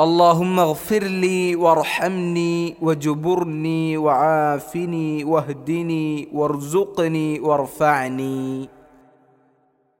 اللهم اغفر لي وارحمني وجبرني وعافني واهدني وارزقني وارفعني.